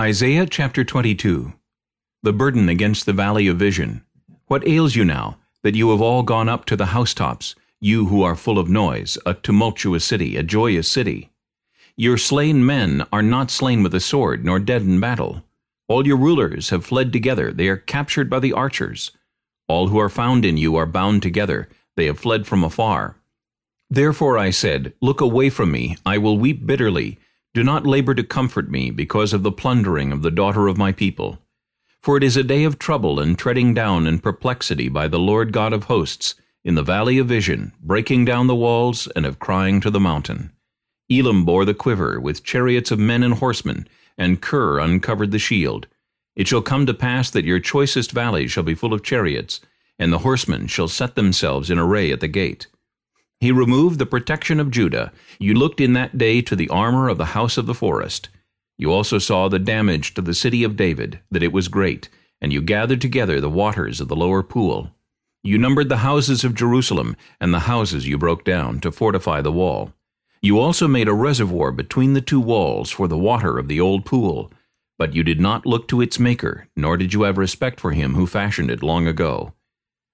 Isaiah chapter 22 The burden against the valley of vision. What ails you now, that you have all gone up to the housetops, you who are full of noise, a tumultuous city, a joyous city? Your slain men are not slain with a sword, nor dead in battle. All your rulers have fled together, they are captured by the archers. All who are found in you are bound together, they have fled from afar. Therefore I said, Look away from me, I will weep bitterly, do not labor to comfort me because of the plundering of the daughter of my people. For it is a day of trouble and treading down and perplexity by the Lord God of hosts, in the valley of vision, breaking down the walls and of crying to the mountain. Elam bore the quiver with chariots of men and horsemen, and Kir uncovered the shield. It shall come to pass that your choicest valleys shall be full of chariots, and the horsemen shall set themselves in array at the gate. He removed the protection of Judah. You looked in that day to the armor of the house of the forest. You also saw the damage to the city of David, that it was great, and you gathered together the waters of the lower pool. You numbered the houses of Jerusalem, and the houses you broke down, to fortify the wall. You also made a reservoir between the two walls for the water of the old pool. But you did not look to its maker, nor did you have respect for him who fashioned it long ago.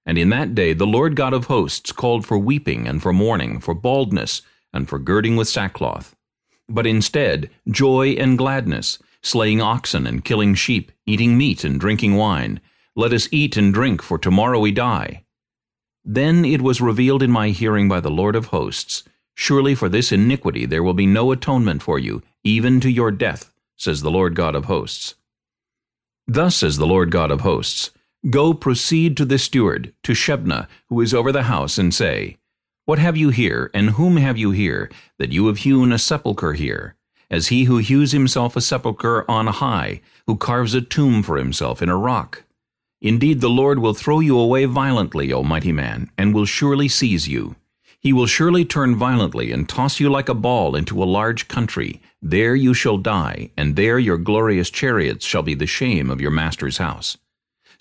And in that day the Lord God of hosts called for weeping and for mourning, for baldness, and for girding with sackcloth. But instead, joy and gladness, slaying oxen and killing sheep, eating meat and drinking wine. Let us eat and drink, for tomorrow we die. Then it was revealed in my hearing by the Lord of hosts, Surely for this iniquity there will be no atonement for you, even to your death, says the Lord God of hosts. Thus says the Lord God of hosts, Go proceed to the steward, to Shebna, who is over the house, and say, What have you here, and whom have you here, that you have hewn a sepulchre here? As he who hews himself a sepulchre on high, who carves a tomb for himself in a rock. Indeed, the Lord will throw you away violently, O mighty man, and will surely seize you. He will surely turn violently and toss you like a ball into a large country. There you shall die, and there your glorious chariots shall be the shame of your master's house.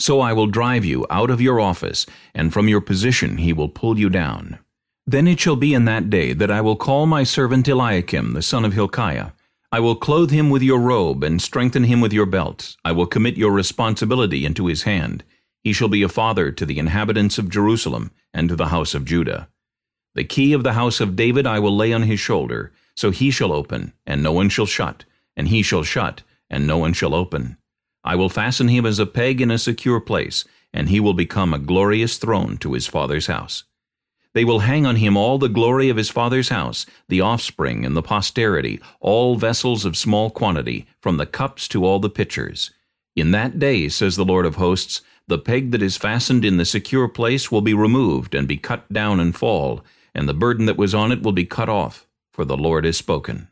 So I will drive you out of your office, and from your position he will pull you down. Then it shall be in that day that I will call my servant Eliakim, the son of Hilkiah. I will clothe him with your robe, and strengthen him with your belt. I will commit your responsibility into his hand. He shall be a father to the inhabitants of Jerusalem, and to the house of Judah. The key of the house of David I will lay on his shoulder, so he shall open, and no one shall shut, and he shall shut, and no one shall open. I will fasten him as a peg in a secure place, and he will become a glorious throne to his father's house. They will hang on him all the glory of his father's house, the offspring and the posterity, all vessels of small quantity, from the cups to all the pitchers. In that day, says the Lord of hosts, the peg that is fastened in the secure place will be removed and be cut down and fall, and the burden that was on it will be cut off, for the Lord has spoken.